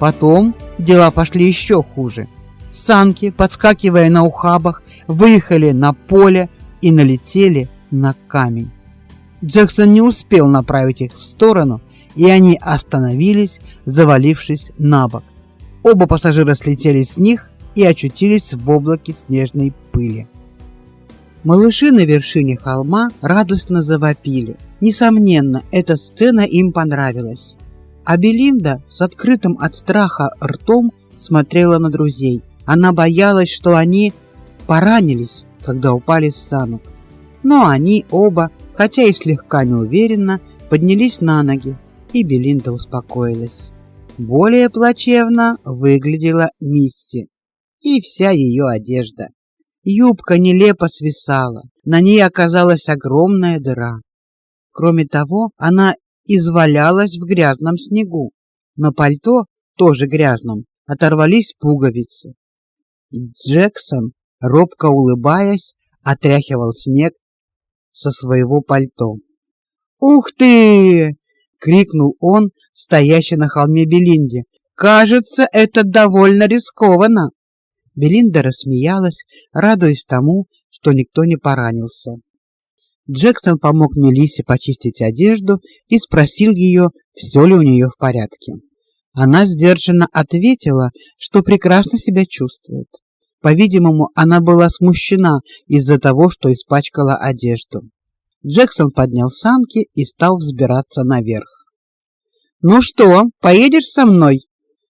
Потом дела пошли еще хуже. Санки, подскакивая на ухабах, выехали на поле и налетели на камень. Джексон не успел направить их в сторону, и они остановились, завалившись на бок. Оба пассажира слетели с них и очутились в облаке снежной пыли. Малыши на вершине холма радостно завопили. Несомненно, эта сцена им понравилась. А Белинда с открытым от страха ртом смотрела на друзей. Она боялась, что они поранились, когда упали с санок. Но они оба, хотя и слегка неуверенно, поднялись на ноги, и Белинда успокоилась. Более плачевно выглядела Мисси и вся ее одежда. Юбка нелепо свисала, на ней оказалась огромная дыра. Кроме того, она извалялась в грязном снегу. На пальто, тоже грязном, оторвались пуговицы. Джексон, робко улыбаясь, отряхивал снег со своего пальто. "Ух ты!" крикнул он, стоящий на холме Белинде. "Кажется, это довольно рискованно". Белинда рассмеялась, радуясь тому, что никто не поранился. Джексон помог Мелиссе почистить одежду и спросил ее, все ли у нее в порядке. Она сдержанно ответила, что прекрасно себя чувствует. По-видимому, она была смущена из-за того, что испачкала одежду. Джексон поднял санки и стал взбираться наверх. "Ну что, поедешь со мной?"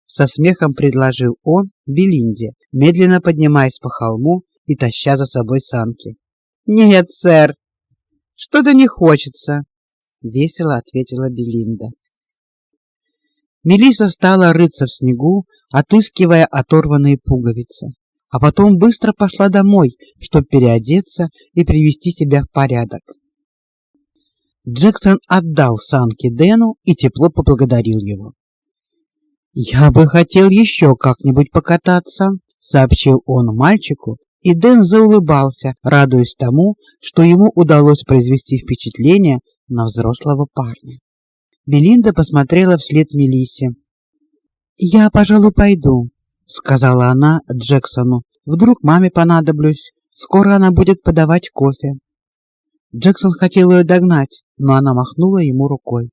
со смехом предложил он Белинде, медленно поднимаясь по холму и таща за собой санки. "Нет, сэр, что-то не хочется, весело ответила Белинда. Мелиса стала рыться в снегу, отыскивая оторванные пуговицы, а потом быстро пошла домой, чтобы переодеться и привести себя в порядок. Джексон отдал санки Дэну и тепло поблагодарил его. Я бы хотел еще как-нибудь покататься, сообщил он мальчику, и Дэн заулыбался, радуясь тому, что ему удалось произвести впечатление на взрослого парня. Белинда посмотрела вслед Мелиссе. "Я, пожалуй, пойду", сказала она Джексону. "Вдруг маме понадоблюсь. Скоро она будет подавать кофе". Джексон хотел ее догнать, но она махнула ему рукой.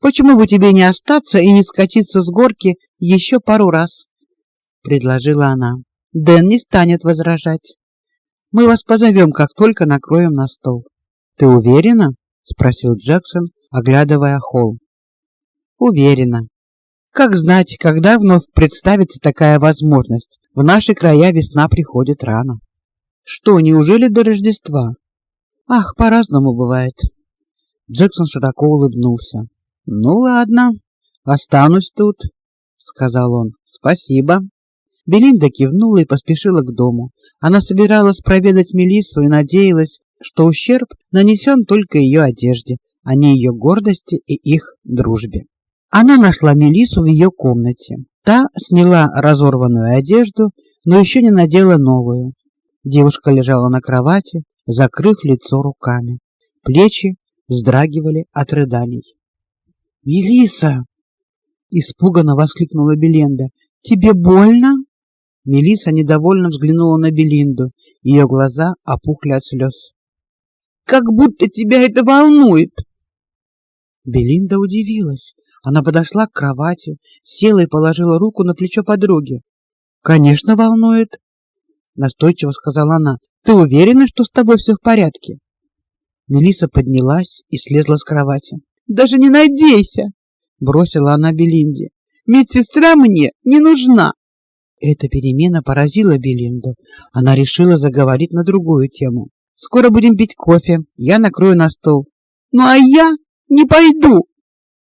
"Почему бы тебе не остаться и не скатиться с горки еще пару раз?" предложила она. Дэн не станет возражать. Мы вас позовем, как только накроем на стол. Ты уверена? спросил Джексон, оглядывая холл. Уверена. Как знать, когда вновь представится такая возможность? В наши края весна приходит рано. Что, неужели до Рождества? Ах, по-разному бывает. Джексон широко улыбнулся. Ну ладно, останусь тут, сказал он. Спасибо. Белинда кивнула и поспешила к дому. Она собиралась проведать Мелиссу и надеялась, что ущерб нанесен только ее одежде, а не ее гордости и их дружбе. Она нашла Мелиссу в ее комнате. Та сняла разорванную одежду, но еще не надела новую. Девушка лежала на кровати, закрыв лицо руками. Плечи вздрагивали от рыданий. "Мелисса!" испуганно воскликнула Беленда. "Тебе больно?" Мелиса недовольно взглянула на Белинду. Ее глаза опухли от слез. Как будто тебя это волнует. Белинда удивилась. Она подошла к кровати, села и положила руку на плечо подруги. Конечно, волнует, настойчиво сказала она. Ты уверена, что с тобой все в порядке? Мелиса поднялась и слезла с кровати. Даже не надейся, бросила она Белинде. Медсестра мне не нужна. Эта перемена поразила Белинду. Она решила заговорить на другую тему. Скоро будем пить кофе. Я накрою на стол. Ну а я не пойду,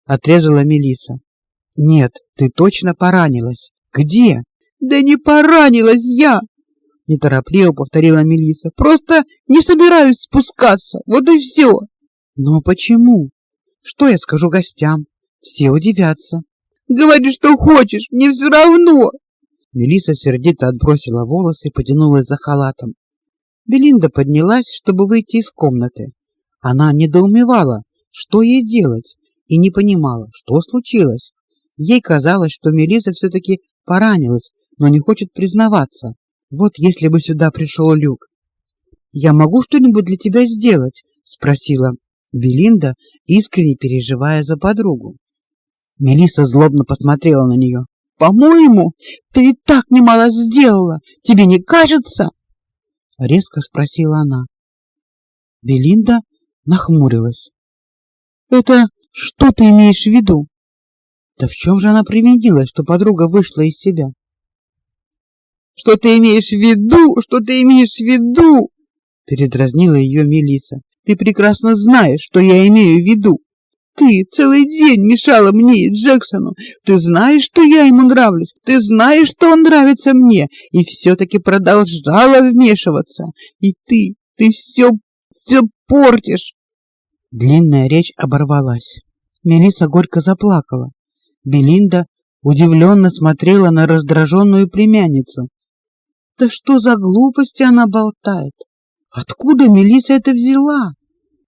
отрезала Мелиса. Нет, ты точно поранилась. Где? Да не поранилась я, неторопливо повторила Мелиса. Просто не собираюсь спускаться. Вот и все. Но почему? Что я скажу гостям? Все удивятся. Говори, что хочешь, мне все равно. Мелиса сердито отбросила волосы и потянулась за халатом. Белинда поднялась, чтобы выйти из комнаты. Она недоумевала, что ей делать, и не понимала, что случилось. Ей казалось, что Мелиса все таки поранилась, но не хочет признаваться. Вот если бы сюда пришел Люк. Я могу что-нибудь для тебя сделать, спросила Белинда, искренне переживая за подругу. Мелиса злобно посмотрела на нее. По-моему, ты и так немало сделала. Тебе не кажется? резко спросила она. Белинда нахмурилась. Это что ты имеешь в виду? Да в чем же она провинилась, что подруга вышла из себя? Что ты имеешь в виду? Что ты имеешь в виду? передразнила ее Мелиса. Ты прекрасно знаешь, что я имею в виду. Ты целый день мешала мне и Джексону. Ты знаешь, что я ему нравлюсь. Ты знаешь, что он нравится мне, и все таки продолжала вмешиваться. И ты, ты все, все портишь. Длинная речь оборвалась. Мелиса горько заплакала. Белинда удивленно смотрела на раздраженную племянницу. Да что за глупости она болтает? Откуда Мелиса это взяла?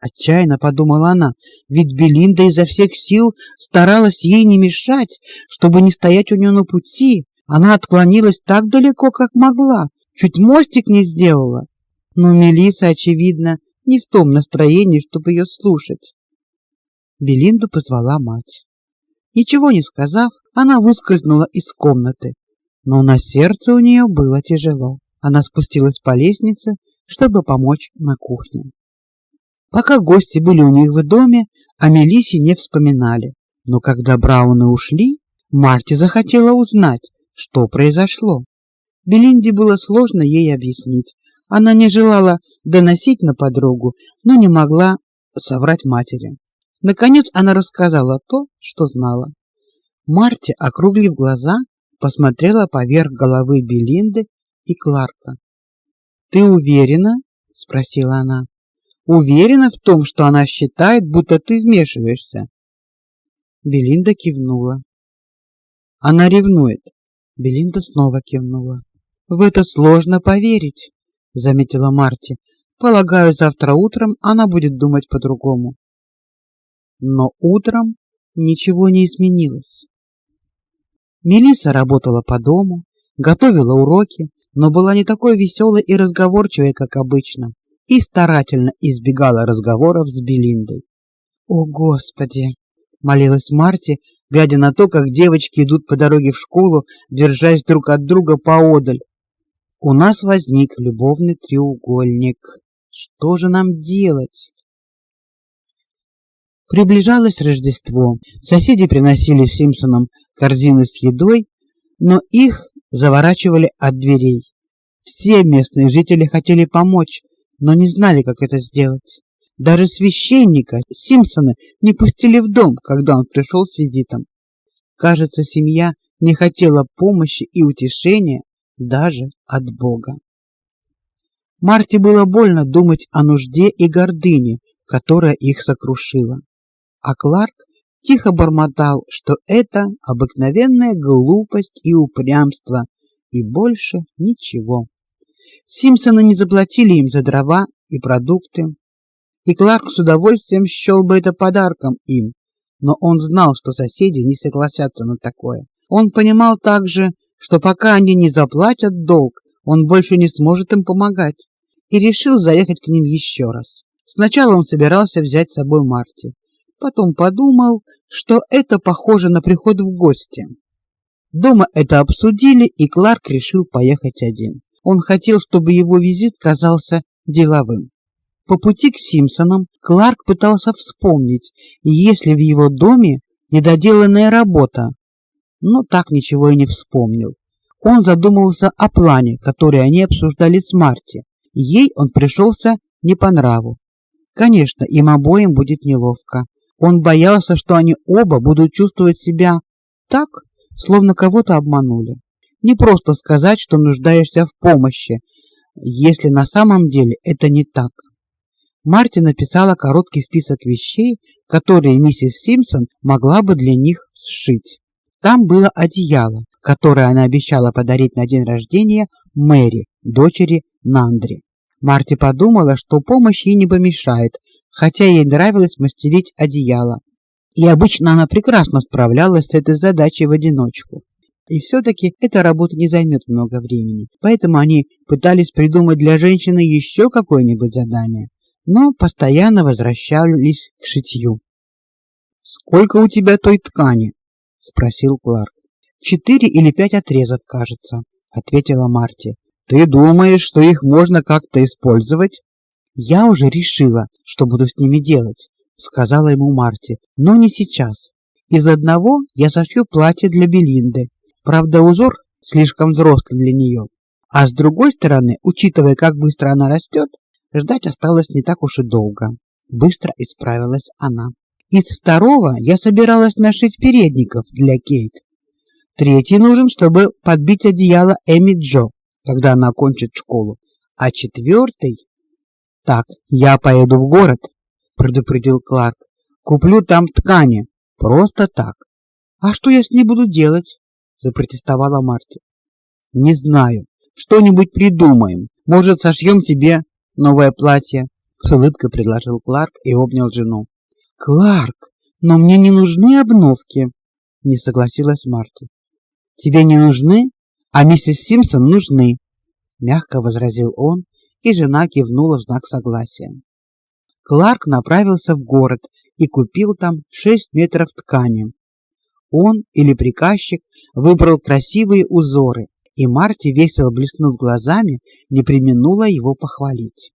Отчаянно подумала она, ведь Белинда изо всех сил старалась ей не мешать, чтобы не стоять у нее на пути. Она отклонилась так далеко, как могла, чуть мостик не сделала. Но Мелиса, очевидно, не в том настроении, чтобы ее слушать. Белинду позвала мать. Ничего не сказав, она выскользнула из комнаты, но на сердце у нее было тяжело. Она спустилась по лестнице, чтобы помочь на кухне. Пока гости были у них в доме, о Мелисе не вспоминали. Но когда Брауны ушли, Марти захотела узнать, что произошло. Белинде было сложно ей объяснить. Она не желала доносить на подругу, но не могла соврать матери. Наконец она рассказала то, что знала. Марти, округлив глаза, посмотрела поверх головы Белинды и Кларка. "Ты уверена?" спросила она. Уверена в том, что она считает, будто ты вмешиваешься. Белинда кивнула. Она ревнует. Белинда снова кивнула. В это сложно поверить, заметила Марти. Полагаю, завтра утром она будет думать по-другому. Но утром ничего не изменилось. Мелиса работала по дому, готовила уроки, но была не такой веселой и разговорчивой, как обычно и старательно избегала разговоров с Белиндой. "О, господи", молилась Марти, глядя на то, как девочки идут по дороге в школу, держась друг от друга поодаль. У нас возник любовный треугольник. Что же нам делать? Приближалось Рождество. Соседи приносили Симпсонам корзины с едой, но их заворачивали от дверей. Все местные жители хотели помочь, но не знали, как это сделать. Даже священника Симпсона не пустили в дом, когда он пришел с визитом. Кажется, семья не хотела помощи и утешения даже от Бога. Марте было больно думать о нужде и гордыне, которая их сокрушила. А Кларк тихо бормотал, что это обыкновенная глупость и упрямство, и больше ничего. Симпсоны не заплатили им за дрова и продукты, и Кларк с удовольствием счел бы это подарком им, но он знал, что соседи не согласятся на такое. Он понимал также, что пока они не заплатят долг, он больше не сможет им помогать, и решил заехать к ним еще раз. Сначала он собирался взять с собой Марти, потом подумал, что это похоже на приход в гости. Дома это обсудили, и Кларк решил поехать один. Он хотел, чтобы его визит казался деловым. По пути к Симпсонам Кларк пытался вспомнить, есть ли в его доме недоделанная работа, но так ничего и не вспомнил. Он задумался о плане, который они обсуждали с Марти. Ей он пришелся не по нраву. Конечно, им обоим будет неловко. Он боялся, что они оба будут чувствовать себя так, словно кого-то обманули. Не просто сказать, что нуждаешься в помощи, если на самом деле это не так. Марти написала короткий список вещей, которые миссис Симпсон могла бы для них сшить. Там было одеяло, которое она обещала подарить на день рождения Мэри, дочери Нандри. Марти подумала, что помощь ей не помешает, хотя ей нравилось мастерить одеяло. И обычно она прекрасно справлялась с этой задачей в одиночку. И все таки эта работа не займет много времени. Поэтому они пытались придумать для женщины еще какое-нибудь задание, но постоянно возвращались к шитью. Сколько у тебя той ткани? спросил Кларк. Четыре или пять отрезов, кажется, ответила Марти. Ты думаешь, что их можно как-то использовать? Я уже решила, что буду с ними делать, сказала ему Марти, но не сейчас. Из одного я сошью платье для Белинды. Правда, узор слишком взрослый для нее. А с другой стороны, учитывая, как быстро она растет, ждать осталось не так уж и долго. Быстро исправилась она. Из второго я собиралась нашить передников для Кейт. Третий нужен, чтобы подбить одеяло Эми Джо, когда она окончит школу. А четвертый... Так, я поеду в город, предупредил Кларк. Куплю там ткани. Просто так. А что я с ней буду делать? Запротестовала Марти. Не знаю. Что-нибудь придумаем. Может, сошьем тебе новое платье? С улыбкой предложил Кларк и обнял жену. Кларк, но мне не нужны обновки, не согласилась Марти. Тебе не нужны, а миссис Симпсон нужны, мягко возразил он, и жена кивнула в знак согласия. Кларк направился в город и купил там шесть метров ткани. Он или приказчик выбрал красивые узоры, и Марти, весело блеснув глазами, не преминула его похвалить.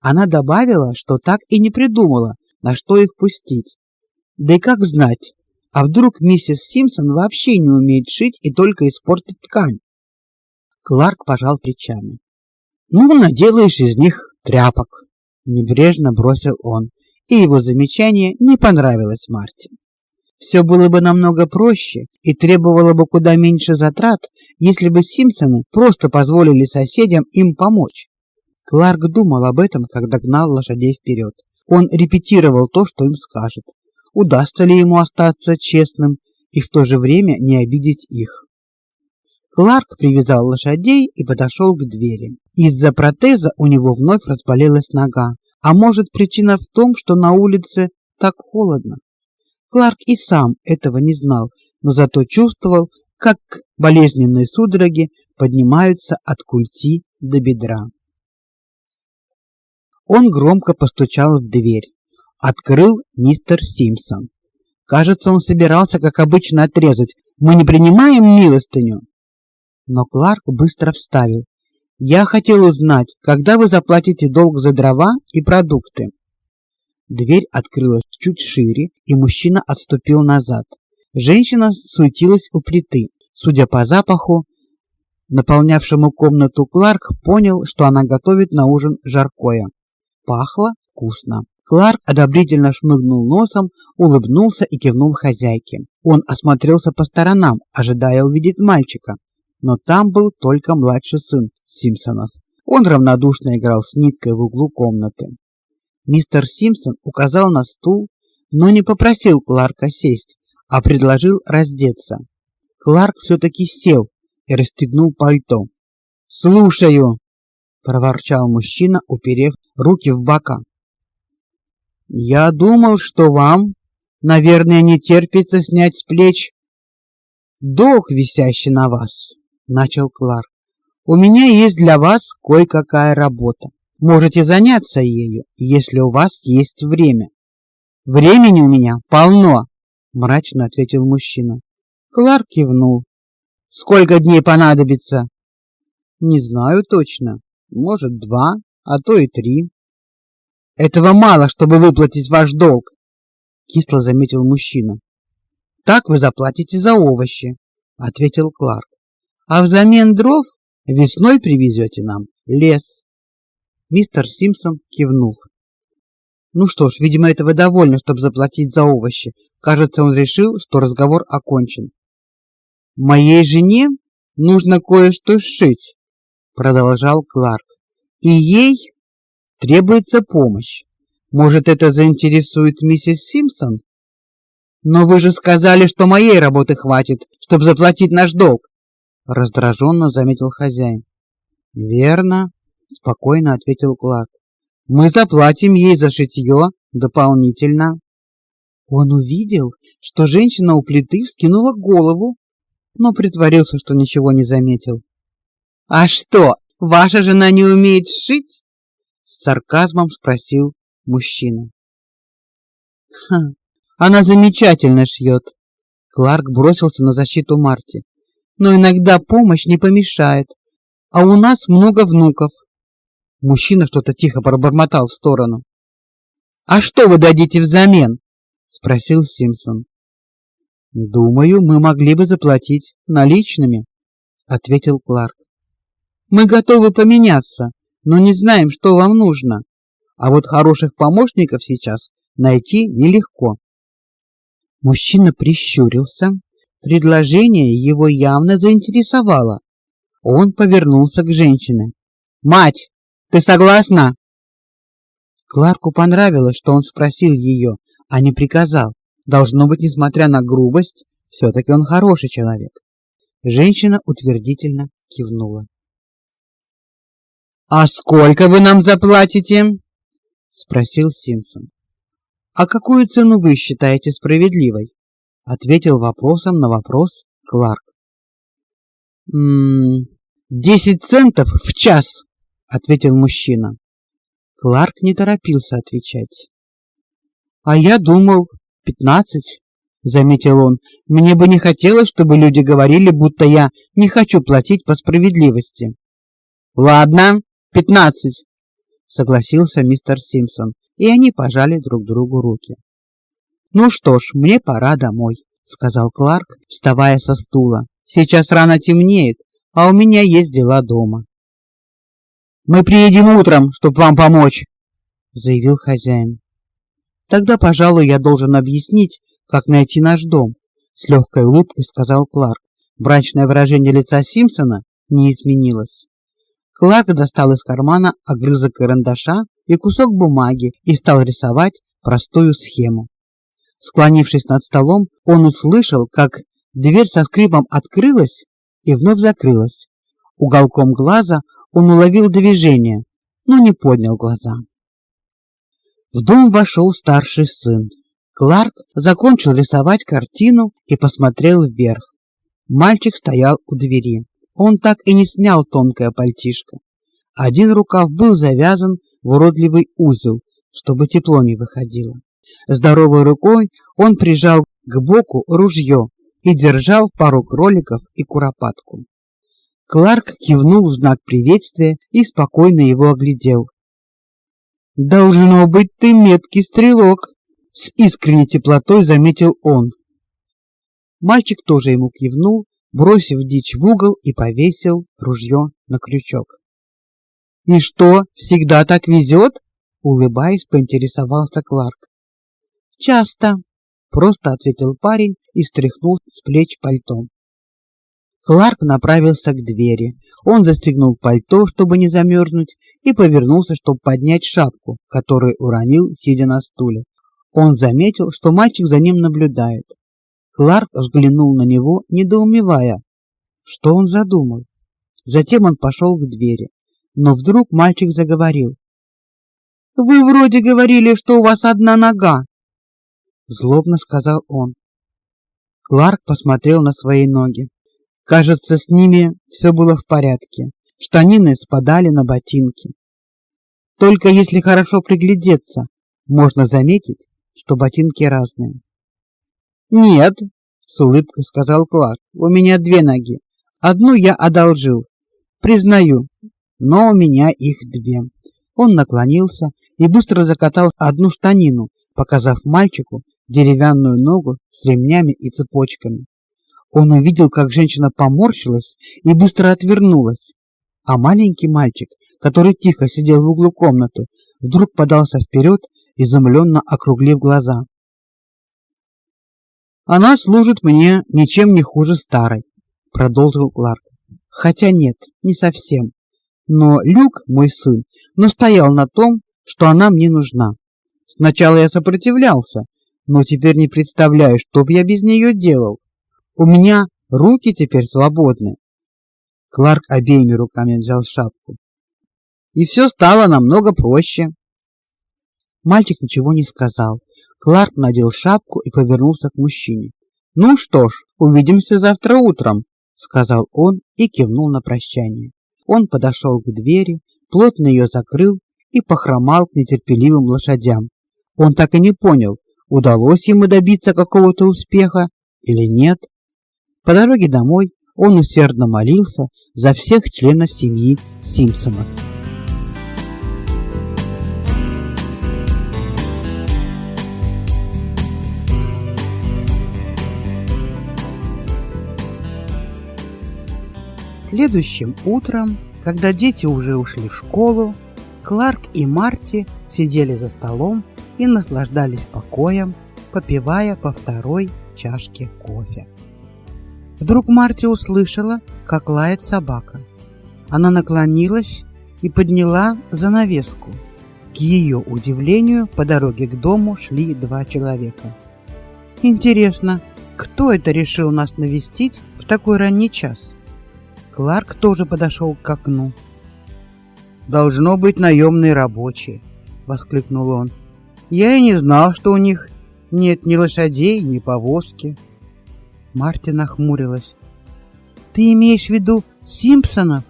Она добавила, что так и не придумала, на что их пустить. Да и как знать, а вдруг миссис Симпсон вообще не умеет шить и только испортит ткань? Кларк пожал плечами. Ну, наделаешь из них тряпок, небрежно бросил он, и его замечание не понравилось Марте. Все было бы намного проще и требовало бы куда меньше затрат, если бы Симпсоны просто позволили соседям им помочь. Кларк думал об этом, когда гнал лошадей вперед. Он репетировал то, что им скажет. Удастся ли ему остаться честным и в то же время не обидеть их? Кларк привязал лошадей и подошел к двери. Из-за протеза у него вновь разболелась нога. А может, причина в том, что на улице так холодно? Кларк и сам этого не знал, но зато чувствовал, как болезненные судороги поднимаются от культи до бедра. Он громко постучал в дверь. Открыл мистер Симпсон. Кажется, он собирался, как обычно, отрезать: "Мы не принимаем милостыню". Но Кларк быстро вставил: "Я хотел узнать, когда вы заплатите долг за дрова и продукты". Дверь открылась чуть шире, и мужчина отступил назад. Женщина суетилась у плиты. Судя по запаху, наполнявшему комнату, Кларк понял, что она готовит на ужин жаркое. Пахло вкусно. Кларк одобрительно шмыгнул носом, улыбнулся и кивнул хозяйке. Он осмотрелся по сторонам, ожидая увидеть мальчика, но там был только младший сын Симпсонов. Он равнодушно играл с ниткой в углу комнаты. Мистер Симпсон указал на стул, но не попросил Кларка сесть, а предложил раздеться. Кларк все таки сел и расстегнул пальто. "Слушаю", проворчал мужчина, уперев руки в бока. Я думал, что вам, наверное, не терпится снять с плеч долг, висящий на вас, начал Кларк. У меня есть для вас кое-какая работа. Можете заняться ею, если у вас есть время. Времени у меня полно, мрачно ответил мужчина. Кларк кивнул. Сколько дней понадобится? Не знаю точно. Может, два, а то и три. Этого мало, чтобы выплатить ваш долг, кисло заметил мужчина. Так вы заплатите за овощи, ответил Кларк. А взамен дров весной привезете нам лес. Мистер Симпсон кивнул. Ну что ж, видимо, этого довольно, чтобы заплатить за овощи. Кажется, он решил, что разговор окончен. Моей жене нужно кое-что сшить, продолжал Кларк. И ей требуется помощь. Может, это заинтересует миссис Симпсон? Но вы же сказали, что моей работы хватит, чтобы заплатить наш долг, раздраженно заметил хозяин. Верно, спокойно ответил Кларк. Мы заплатим ей за шитье дополнительно. Он увидел, что женщина у плиты вскинула голову, но притворился, что ничего не заметил. А что, ваша жена не умеет шить? с сарказмом спросил мужчина. Ха, она замечательно шьет. Кларк бросился на защиту Марти. Но иногда помощь не помешает. А у нас много внуков. Мужчина что-то тихо пробормотал в сторону. А что вы дадите взамен? спросил Симпсон. Думаю, мы могли бы заплатить наличными, ответил Кларк. Мы готовы поменяться, но не знаем, что вам нужно. А вот хороших помощников сейчас найти нелегко. Мужчина прищурился. Предложение его явно заинтересовало. Он повернулся к женщине. Мать, ты согласна? Кларку понравилось, что он спросил ее, а не приказал. Должно быть, несмотря на грубость, все таки он хороший человек. Женщина утвердительно кивнула. А сколько вы нам заплатите? спросил Симпсон. А какую цену вы считаете справедливой? ответил вопросом на вопрос Кларк. Мм, десять центов в час, ответил мужчина. Кларк не торопился отвечать. А я думал, пятнадцать, заметил он. Мне бы не хотелось, чтобы люди говорили, будто я не хочу платить по справедливости. Ладно, пятнадцать, согласился мистер Симпсон и они пожали друг другу руки. Ну что ж, мне пора домой, сказал Кларк, вставая со стула. Сейчас рано темнеет, а у меня есть дела дома. Мы приедем утром, чтобы вам помочь, заявил хозяин. Тогда, пожалуй, я должен объяснить, как найти наш дом, с легкой улыбкой сказал Кларк. Брачное выражение лица Симпсона не изменилось. Кларк достал из кармана огрызок карандаша и кусок бумаги и стал рисовать простую схему. Склонившись над столом, он услышал, как дверь со скрипом открылась и вновь закрылась. Уголком глаза он уловил движение, но не поднял глаза. В дом вошел старший сын. Кларк закончил рисовать картину и посмотрел вверх. Мальчик стоял у двери. Он так и не снял тонкое пальтишко. Один рукав был завязан в уродливый узел, чтобы тепло не выходило. Здоровой рукой он прижал к боку ружье и держал пару кроликов и куропатку. Кларк кивнул в знак приветствия и спокойно его оглядел. Должно быть, ты меткий стрелок, с искренней теплотой заметил он. Мальчик тоже ему кивнул, бросив дичь в угол и повесил ружье на крючок. И что, всегда так везет? улыбаясь, поинтересовался Кларк. Часто, просто ответил парень и стряхнул с плеч пальто. Кларк направился к двери. Он застегнул пальто, чтобы не замерзнуть, и повернулся, чтобы поднять шапку, которую уронил, сидя на стуле. Он заметил, что мальчик за ним наблюдает. Кларк взглянул на него, недоумевая, что он задумал. Затем он пошел к двери но вдруг мальчик заговорил. Вы вроде говорили, что у вас одна нога, злобно сказал он. Кларк посмотрел на свои ноги. Кажется, с ними все было в порядке. Штанины спадали на ботинки. Только если хорошо приглядеться, можно заметить, что ботинки разные. Нет, с улыбкой сказал Кларк. У меня две ноги. Одну я одолжил. Признаю, но у меня их две. Он наклонился и быстро закатал одну штанину, показав мальчику деревянную ногу с ремнями и цепочками. Он увидел, как женщина поморщилась и быстро отвернулась, а маленький мальчик, который тихо сидел в углу комнаты, вдруг подался вперед, изумленно округлив глаза. Она служит мне ничем не хуже старой, продолжил Кларк. Хотя нет, не совсем. Но Люк, мой сын, настоял на том, что она мне нужна. Сначала я сопротивлялся, но теперь не представляю, что бы я без нее делал. У меня руки теперь свободны. Кларк обеими руками взял шапку. И все стало намного проще. Мальчик ничего не сказал. Кларк надел шапку и повернулся к мужчине. Ну что ж, увидимся завтра утром, сказал он и кивнул на прощание. Он подошел к двери, плотно ее закрыл и похромал к нетерпеливым лошадям. Он так и не понял, удалось ему добиться какого-то успеха или нет. По дороге домой он усердно молился за всех членов семьи Симпсонов. Следующим утром, когда дети уже ушли в школу, Кларк и Марти сидели за столом и наслаждались покоем, попивая по второй чашке кофе. Вдруг Марти услышала, как лает собака. Она наклонилась и подняла занавеску. К ее удивлению, по дороге к дому шли два человека. Интересно, кто это решил нас навестить в такой ранний час? Кларк тоже подошел к окну. «Должно быть наемные рабочие», — воскликнул он. «Я и не знал, что у них нет ни лошадей, ни повозки». Марти нахмурилась. «Ты имеешь в виду Симпсонов?»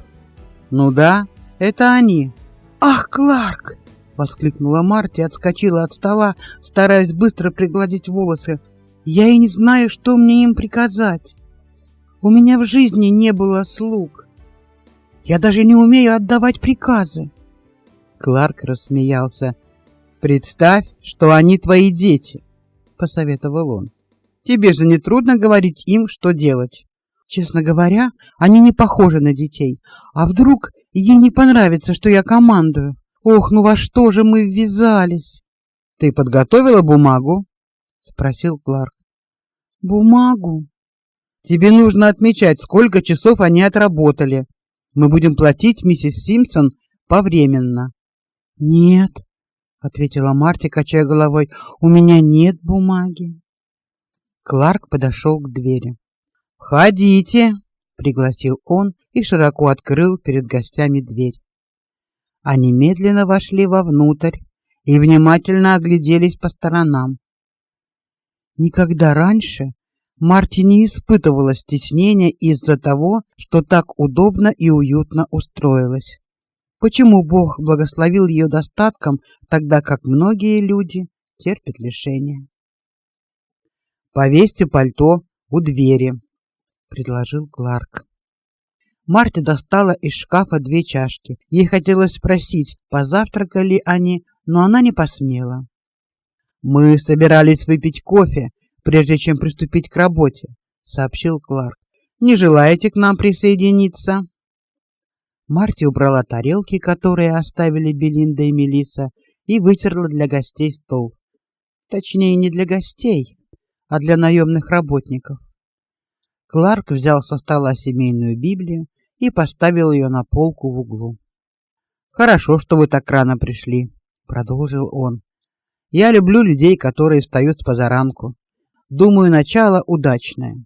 «Ну да, это они». «Ах, Кларк!» — воскликнула Марти отскочила от стола, стараясь быстро пригладить волосы. «Я и не знаю, что мне им приказать». У меня в жизни не было слуг. Я даже не умею отдавать приказы. Кларк рассмеялся. Представь, что они твои дети, посоветовал он. Тебе же не трудно говорить им, что делать. Честно говоря, они не похожи на детей. А вдруг ей не понравится, что я командую? Ох, ну во что же мы ввязались? Ты подготовила бумагу? спросил Кларк. Бумагу? Тебе нужно отмечать, сколько часов они отработали. Мы будем платить миссис Симпсон повременно. Нет, ответила Марти, качая головой. У меня нет бумаги. Кларк подошел к двери. "Входите", пригласил он и широко открыл перед гостями дверь. Они медленно вошли вовнутрь и внимательно огляделись по сторонам. Никогда раньше Марти не испытывала стеснения из-за того, что так удобно и уютно устроилась. Почему Бог благословил ее достатком, тогда как многие люди терпят лишения? Повесьте пальто у двери, предложил Кларк. Марти достала из шкафа две чашки. Ей хотелось спросить, позавтракали они, но она не посмела. Мы собирались выпить кофе, прежде чем приступить к работе, сообщил Кларк. Не желаете к нам присоединиться? Марти убрала тарелки, которые оставили Белинда и Мелиса, и вытерла для гостей стол. Точнее, не для гостей, а для наемных работников. Кларк взял со стола семейную Библию и поставил ее на полку в углу. Хорошо, что вы так рано пришли, продолжил он. Я люблю людей, которые встают с позаранку. Думаю, начало удачное.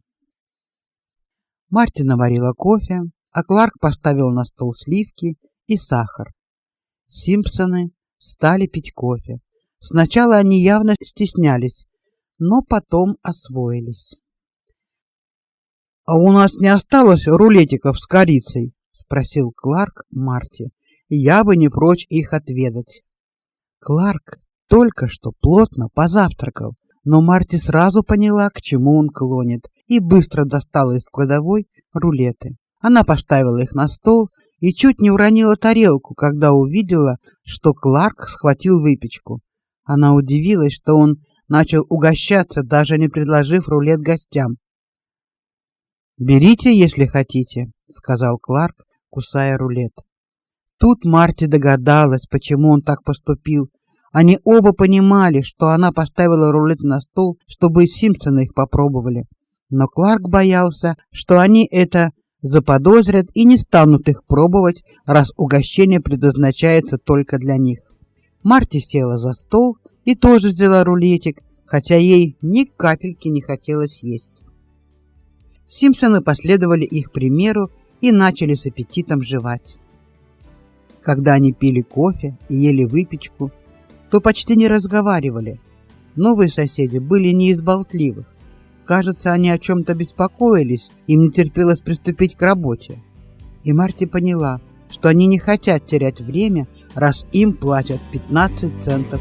Мартин наварила кофе, а Кларк поставил на стол сливки и сахар. Симпсоны стали пить кофе. Сначала они явно стеснялись, но потом освоились. А у нас не осталось рулетиков с корицей, спросил Кларк Марти. Я бы не прочь их отведать. Кларк только что плотно позавтракал но Марти сразу поняла, к чему он клонит, и быстро достала из кладовой рулеты. Она поставила их на стол и чуть не уронила тарелку, когда увидела, что Кларк схватил выпечку. Она удивилась, что он начал угощаться, даже не предложив рулет гостям. "Берите, если хотите", сказал Кларк, кусая рулет. Тут Марти догадалась, почему он так поступил, они оба понимали, что она поставила рулет на стол, чтобы Симпсоны их попробовали. Но Кларк боялся, что они это заподозрят и не станут их пробовать, раз угощение предназначается только для них. Марти села за стол и тоже взяла рулетик, хотя ей ни капельки не хотелось есть. Симпсоны последовали их примеру и начали с аппетитом жевать. Когда они пили кофе и ели выпечку, то почти не разговаривали. Новые соседи были не из болтливых. Кажется, они о чем то беспокоились, им не терпелось приступить к работе. И Марти поняла, что они не хотят терять время, раз им платят 15 центов